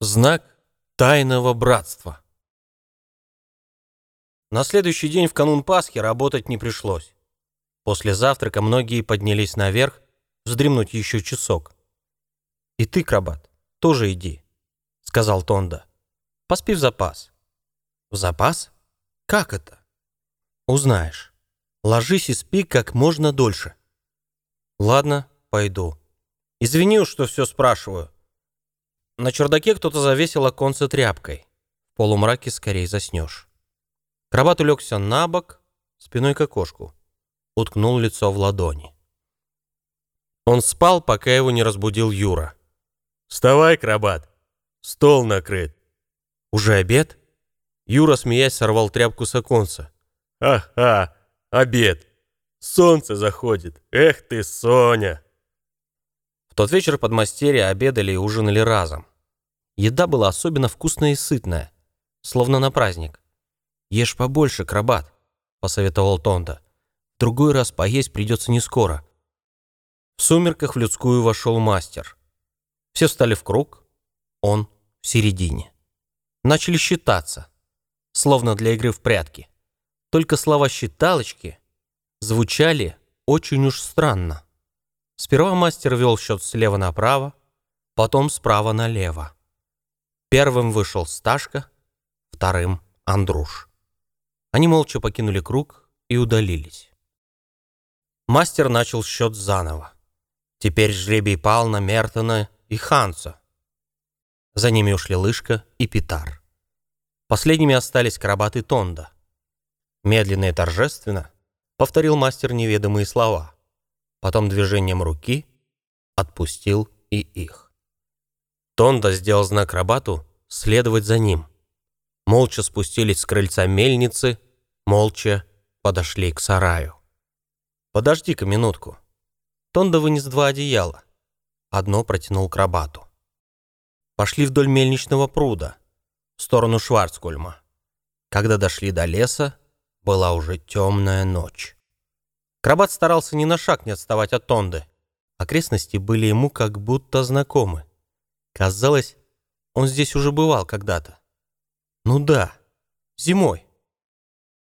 Знак тайного братства. На следующий день в канун Пасхи работать не пришлось. После завтрака многие поднялись наверх, вздремнуть еще часок. «И ты, Крабат, тоже иди», — сказал Тонда. «Поспи в запас». «В запас? Как это?» «Узнаешь. Ложись и спи как можно дольше». «Ладно, пойду. Извини, что все спрашиваю. На чердаке кто-то завесил оконце тряпкой. В полумраке скорее заснешь. Крабат улегся на бок, спиной к окошку. Уткнул лицо в ладони. Он спал, пока его не разбудил Юра. «Вставай, крабат! Стол накрыт!» «Уже обед?» Юра, смеясь, сорвал тряпку с оконца. «Ага, обед! Солнце заходит! Эх ты, Соня!» Тот вечер подмастерья обедали и ужинали разом. Еда была особенно вкусная и сытная, словно на праздник. «Ешь побольше, крабат», — посоветовал Тонда. «В другой раз поесть придется не скоро». В сумерках в людскую вошел мастер. Все встали в круг, он в середине. Начали считаться, словно для игры в прятки. Только слова «считалочки» звучали очень уж странно. Сперва мастер вел счет слева направо, потом справа налево. Первым вышел Сташка, вторым — Андруш. Они молча покинули круг и удалились. Мастер начал счет заново. Теперь жребий пал на Мертона и Ханса. За ними ушли Лышка и Питар. Последними остались Карабат и Тонда. Медленно и торжественно повторил мастер неведомые слова. Потом движением руки отпустил и их. Тонда сделал знак Рабату следовать за ним. Молча спустились с крыльца мельницы, молча подошли к сараю. «Подожди-ка минутку». Тонда вынес два одеяла. Одно протянул к Рабату. Пошли вдоль мельничного пруда, в сторону Шварцкульма. Когда дошли до леса, была уже темная ночь. Крабат старался ни на шаг не отставать от Тонды. Окрестности были ему как будто знакомы. Казалось, он здесь уже бывал когда-то. Ну да, зимой.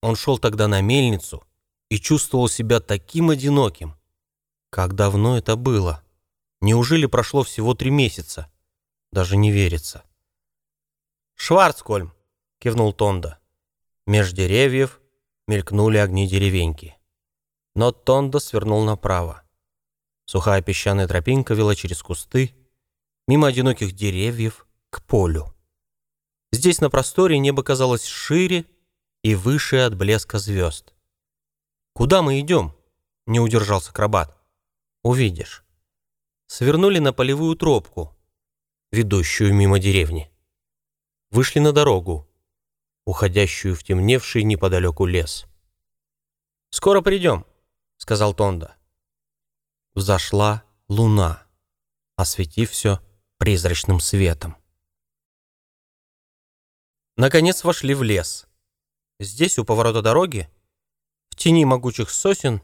Он шел тогда на мельницу и чувствовал себя таким одиноким. Как давно это было? Неужели прошло всего три месяца? Даже не верится. «Шварцкольм!» — кивнул Тонда. Меж деревьев мелькнули огни деревеньки. Но Тонда свернул направо. Сухая песчаная тропинка вела через кусты, мимо одиноких деревьев к полю. Здесь на просторе небо казалось шире и выше от блеска звезд. «Куда мы идем?» — не удержался Крабат. «Увидишь». Свернули на полевую тропку, ведущую мимо деревни. Вышли на дорогу, уходящую в темневший неподалеку лес. «Скоро придем», — сказал Тонда. Взошла луна, осветив все призрачным светом. Наконец вошли в лес. Здесь, у поворота дороги, в тени могучих сосен,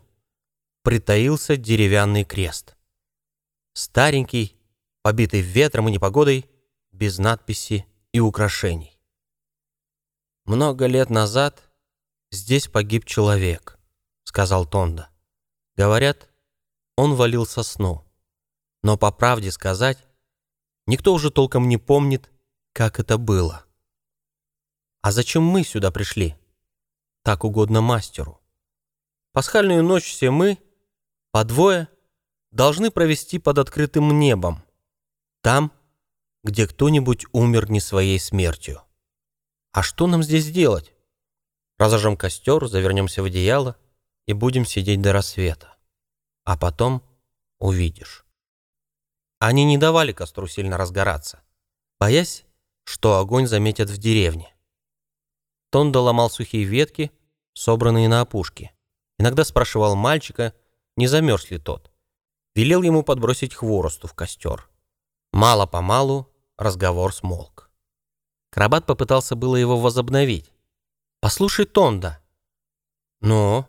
притаился деревянный крест. Старенький, побитый ветром и непогодой, без надписи и украшений. «Много лет назад здесь погиб человек», — сказал Тонда. «Говорят, он валил со сну. Но по правде сказать, Никто уже толком не помнит, как это было. А зачем мы сюда пришли? Так угодно мастеру. Пасхальную ночь все мы, по двое, должны провести под открытым небом. Там, где кто-нибудь умер не своей смертью. А что нам здесь делать? Разожжем костер, завернемся в одеяло и будем сидеть до рассвета. А потом увидишь. Они не давали костру сильно разгораться, боясь, что огонь заметят в деревне. Тонда ломал сухие ветки, собранные на опушке. Иногда спрашивал мальчика, не замерз ли тот. Велел ему подбросить хворосту в костер. Мало-помалу разговор смолк. Крабат попытался было его возобновить. «Послушай, Тонда». «Ну?»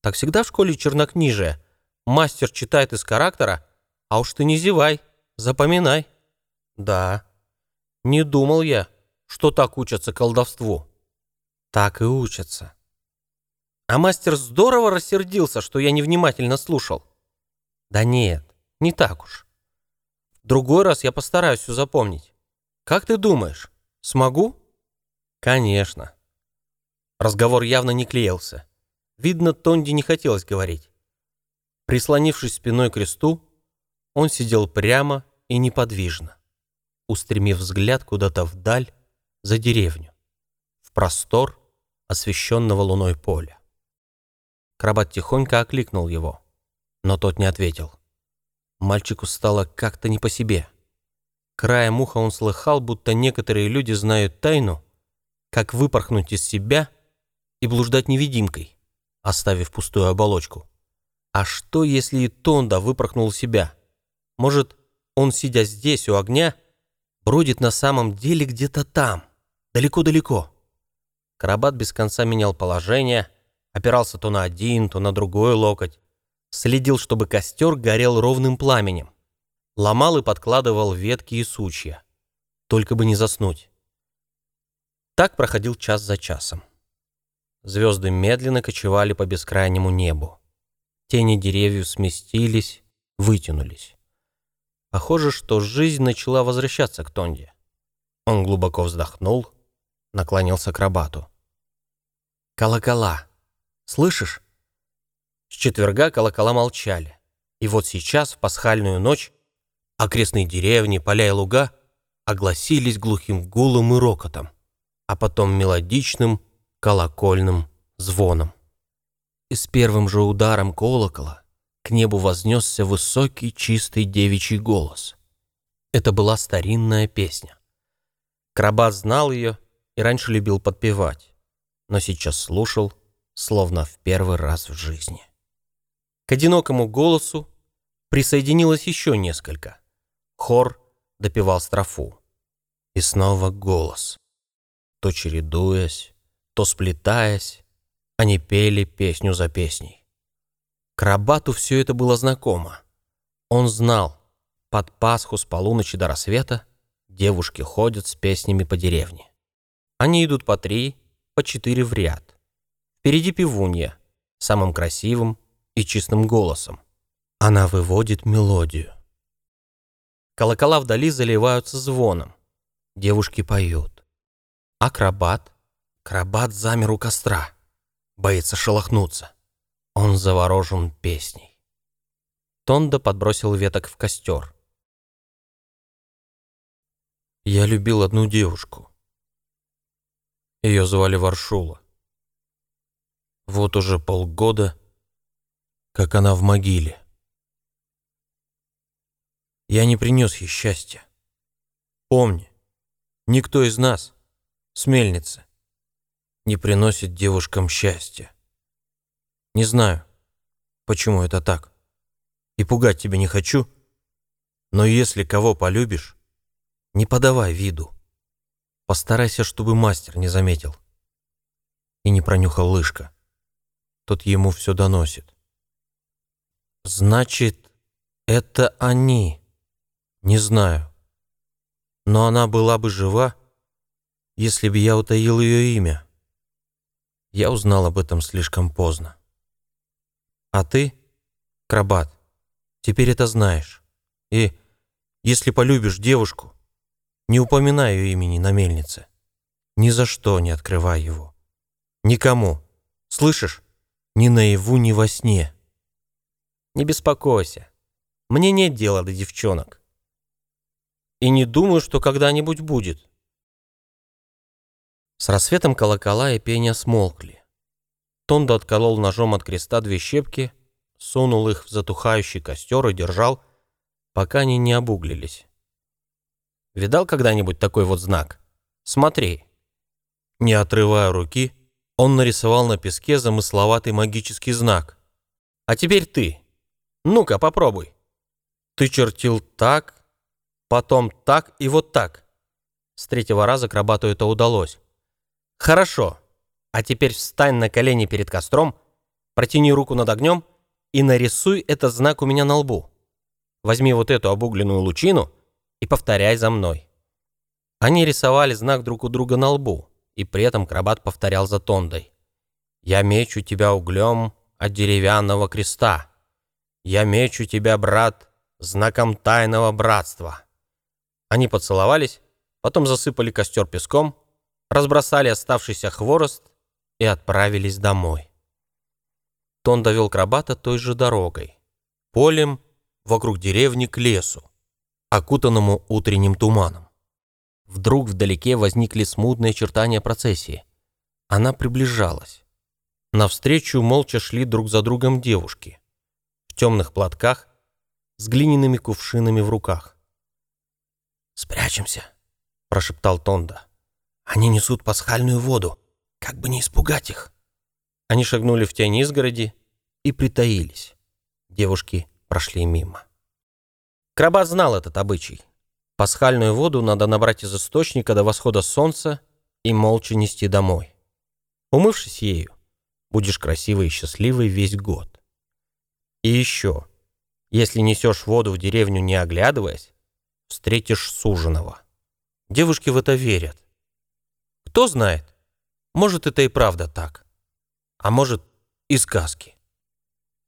«Так всегда в школе чернокнижия. Мастер читает из характера, а уж ты не зевай, запоминай. Да. Не думал я, что так учатся колдовству. Так и учатся. А мастер здорово рассердился, что я невнимательно слушал. Да нет, не так уж. Другой раз я постараюсь все запомнить. Как ты думаешь, смогу? Конечно. Разговор явно не клеился. Видно, Тонди не хотелось говорить. Прислонившись спиной к кресту, он сидел прямо и неподвижно, устремив взгляд куда-то вдаль, за деревню, в простор освещенного луной поля. Крабат тихонько окликнул его, но тот не ответил. Мальчику стало как-то не по себе. Краем уха он слыхал, будто некоторые люди знают тайну, как выпорхнуть из себя и блуждать невидимкой, оставив пустую оболочку. А что, если и Тонда выпорхнул себя? Может, он, сидя здесь у огня, бродит на самом деле где-то там, далеко-далеко? Карабат без конца менял положение, опирался то на один, то на другой локоть, следил, чтобы костер горел ровным пламенем, ломал и подкладывал ветки и сучья, только бы не заснуть. Так проходил час за часом. Звезды медленно кочевали по бескрайнему небу. Тени деревьев сместились, вытянулись. Похоже, что жизнь начала возвращаться к Тонде. Он глубоко вздохнул, наклонился к рабату. «Колокола! Слышишь?» С четверга колокола молчали. И вот сейчас, в пасхальную ночь, окрестные деревни, поля и луга огласились глухим гулом и рокотом, а потом мелодичным колокольным звоном и с первым же ударом колокола к небу вознесся высокий чистый девичий голос. Это была старинная песня. Крабат знал ее и раньше любил подпевать, но сейчас слушал, словно в первый раз в жизни. К одинокому голосу присоединилось еще несколько. Хор допевал строфу. И снова голос. То чередуясь, то сплетаясь, они пели песню за песней. Крабату все это было знакомо. Он знал, под Пасху с полуночи до рассвета девушки ходят с песнями по деревне. Они идут по три, по четыре в ряд. Впереди пивунья, самым красивым и чистым голосом. Она выводит мелодию. Колокола вдали заливаются звоном. Девушки поют. Акробат, крабат замер у костра боится шелохнуться. Он заворожен песней. Тонда подбросил веток в костер. Я любил одну девушку. Ее звали Варшула. Вот уже полгода, как она в могиле. Я не принес ей счастья. Помни, никто из нас, с не приносит девушкам счастья. Не знаю, почему это так. И пугать тебя не хочу, но если кого полюбишь, не подавай виду. Постарайся, чтобы мастер не заметил. И не пронюхал лыжка. Тот ему все доносит. Значит, это они. Не знаю. Но она была бы жива, если бы я утаил ее имя. Я узнал об этом слишком поздно. А ты, Крабат, теперь это знаешь. И если полюбишь девушку, не упоминай ее имени на мельнице. Ни за что не открывай его. Никому. Слышишь? Ни наяву, ни во сне. Не беспокойся. Мне нет дела до девчонок. И не думаю, что когда-нибудь будет. С рассветом колокола и пения смолкли. Тондо отколол ножом от креста две щепки, сунул их в затухающий костер и держал, пока они не обуглились. Видал когда-нибудь такой вот знак? Смотри. Не отрывая руки, он нарисовал на песке замысловатый магический знак. А теперь ты. Ну-ка, попробуй. Ты чертил так, потом так и вот так. С третьего раза акробату это удалось. Хорошо. А теперь встань на колени перед костром, протяни руку над огнем и нарисуй этот знак у меня на лбу. Возьми вот эту обугленную лучину и повторяй за мной. Они рисовали знак друг у друга на лбу, и при этом Крабат повторял за Тондой. «Я мечу тебя углем от деревянного креста. Я мечу тебя, брат, знаком тайного братства». Они поцеловались, потом засыпали костер песком, разбросали оставшийся хворост и отправились домой. Тон довел Крабата той же дорогой, полем вокруг деревни к лесу, окутанному утренним туманом. Вдруг вдалеке возникли смутные очертания процессии. Она приближалась. Навстречу молча шли друг за другом девушки в темных платках с глиняными кувшинами в руках. «Спрячемся», — прошептал Тонда. «Они несут пасхальную воду. Как бы не испугать их». Они шагнули в тень изгороди и притаились. Девушки прошли мимо. Крабат знал этот обычай. Пасхальную воду надо набрать из источника до восхода солнца и молча нести домой. Умывшись ею, будешь красивой и счастливой весь год. И еще, если несешь воду в деревню не оглядываясь, встретишь суженого. Девушки в это верят. Кто знает, может, это и правда так. А может, и сказки.